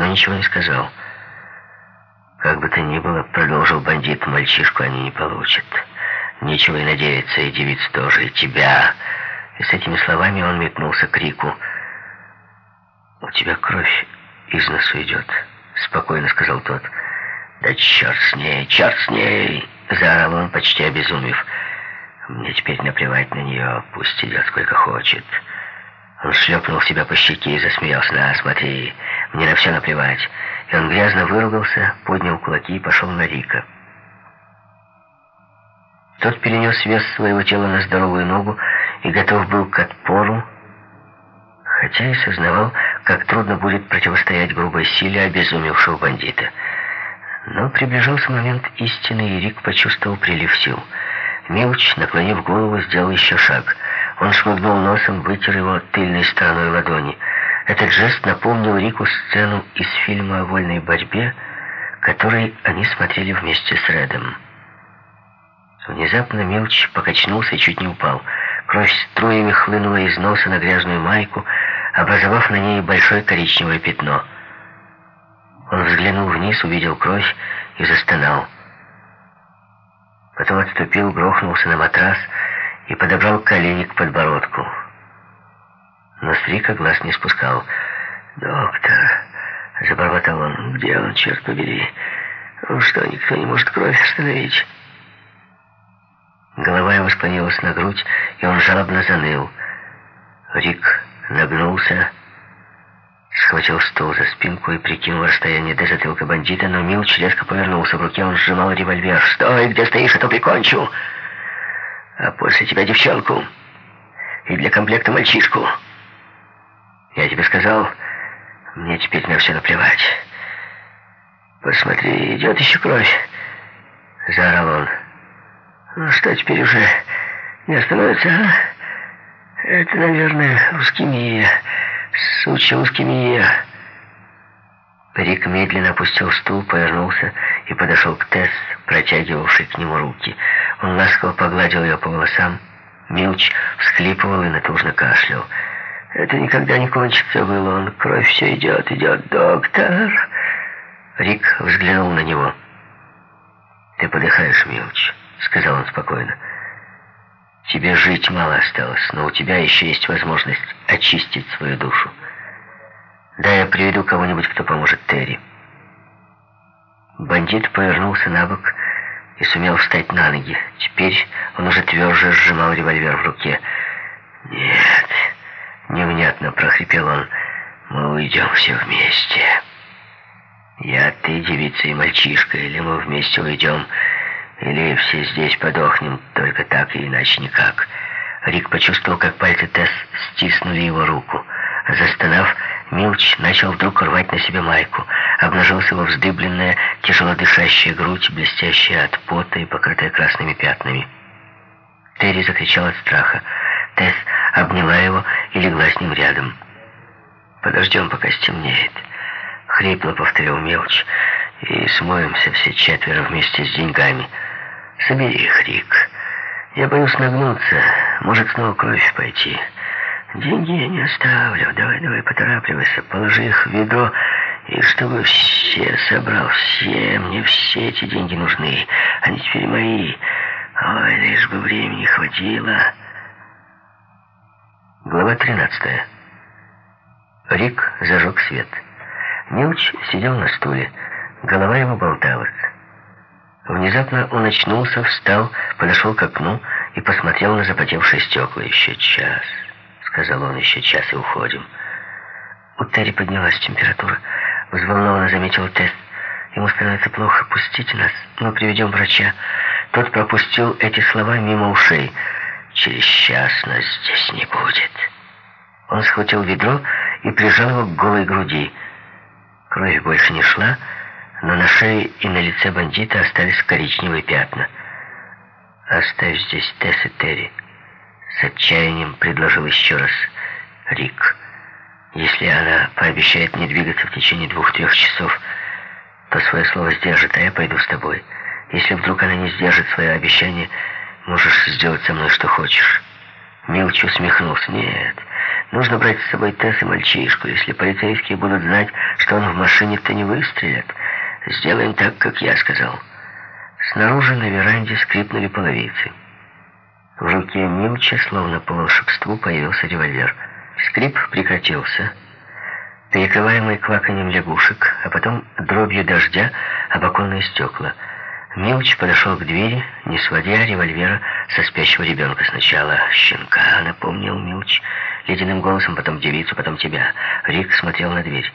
но ничего не сказал. «Как бы то ни было, — продолжил бандит, — мальчишку они не получат. Нечего и надеяться, и девиц тоже, и тебя». И с этими словами он метнулся к Рику. «У тебя кровь из носу идет», — спокойно сказал тот. «Да черт с ней, черт с ней!» — заорал он, почти обезумев. «Мне теперь наплевать на нее, пусть идет сколько хочет». Он шлепнул себя по щеке и засмеялся. «На, смотри, мне на все наплевать». И он грязно выругался, поднял кулаки и пошел на Рика. Тот перенес вес своего тела на здоровую ногу и готов был к отпору, хотя и сознавал, как трудно будет противостоять грубой силе обезумевшего бандита. Но приближался момент истины, и Рик почувствовал прилив сил. Милч, наклонив голову, сделал еще шаг. Он шмыгнул носом, вытер его тыльной стороной ладони. Этот жест напомнил Рику сцену из фильма о вольной борьбе, который они смотрели вместе с Редом. Внезапно Милч покачнулся и чуть не упал. Кровь струями хлынула из носа на грязную майку, образовав на ней большое коричневое пятно. Он взглянул вниз, увидел кровь и застонал. Потом отступил, грохнулся на матрас и подобрал колени к подбородку. Но с глаз не спускал. «Доктор», — забормотал он, — «где он, черт побери? Ну что, никто не может кровь остановить?» Голова его склонилась на грудь, и он жалобно заныл. Рик нагнулся, схватил стул за спинку и прикинул расстояние до затылка бандита, но Милч резко повернулся. В руке он сжимал револьвер. «Стой, где стоишь, а то прикончу!» «А после тебя девчонку. И для комплекта мальчишку. Я тебе сказал, мне теперь на все наплевать. Посмотри, идет еще кровь!» Заорал он. Ну что теперь уже не остановится, а? Это, наверное, ускемия. Сучья ускемия. Рик медленно опустил стул, повернулся и подошел к Тесс, протягивавшей к нему руки. Он ласково погладил ее по волосам. Милч всхлипывал и натужно кашлял. «Это никогда не кончится, был он. Кровь все идет, идет, доктор!» Рик взглянул на него. «Ты подыхаешь, Милч». — сказал он спокойно. «Тебе жить мало осталось, но у тебя еще есть возможность очистить свою душу. Да, я приведу кого-нибудь, кто поможет Терри». Бандит повернулся на бок и сумел встать на ноги. Теперь он уже тверже сжимал револьвер в руке. «Нет», — невнятно прохрипел он, — «мы уйдем все вместе. Я, ты, девица и мальчишка, или мы вместе уйдем...» Или все здесь подохнем, только так и иначе никак. Рик почувствовал, как пальцы Тесс стиснули его руку. Застонав, Милч начал вдруг рвать на себе майку. Обнажилась его вздыбленная, тяжело дышащая грудь, блестящая от пота и покрытая красными пятнами. Терри закричал от страха. Тесс обняла его и легла с ним рядом. «Подождем, пока стемнеет», — хрипло повторил Милч, — «и смоемся все четверо вместе с деньгами». Собери их, Рик. Я боюсь нагнуться. Может, снова кровь пойти. Деньги я не оставлю. Давай, давай, поторапливайся. Положи их в ведро, и чтобы все собрал. Все, мне все эти деньги нужны. Они теперь мои. Ой, лишь бы времени хватило. Глава 13. Рик зажег свет. Милч сидел на стуле. Голова его болталась. Внезапно он очнулся, встал, подошел к окну и посмотрел на запотевшие стекла. «Еще час», — сказал он, — «еще час и уходим». У Терри поднялась температура. Взволнованно заметил тест. Ему становится плохо. Пустите нас. Мы приведем врача. Тот пропустил эти слова мимо ушей. Через час нас здесь не будет. Он схватил ведро и прижал его к голой груди. Кровь больше не шла, но на шее и на лице бандита остались коричневые пятна. «Оставь здесь Тесс и Терри», — с отчаянием предложил еще раз Рик. «Если она пообещает не двигаться в течение двух-трех часов, то свое слово сдержит, а я пойду с тобой. Если вдруг она не сдержит свое обещание, можешь сделать со мной что хочешь». Милч усмехнулся. «Нет, Нужно брать с собой Тесс и мальчишку. Если полицейские будут знать, что он в машине, то не выстрелят. Сделаем так, как я сказал». Снаружи на веранде скрипнули половицы. В руке Милча, словно по волшебству, появился револьвер. Скрип прекратился, перекрываемый кваканьем лягушек, а потом дробью дождя об оконные стекла. Милч подошел к двери, не сводя револьвера со спящего ребенка. Сначала щенка, напомнил Милч, ледяным голосом, потом девицу, потом тебя. Рик смотрел на дверь.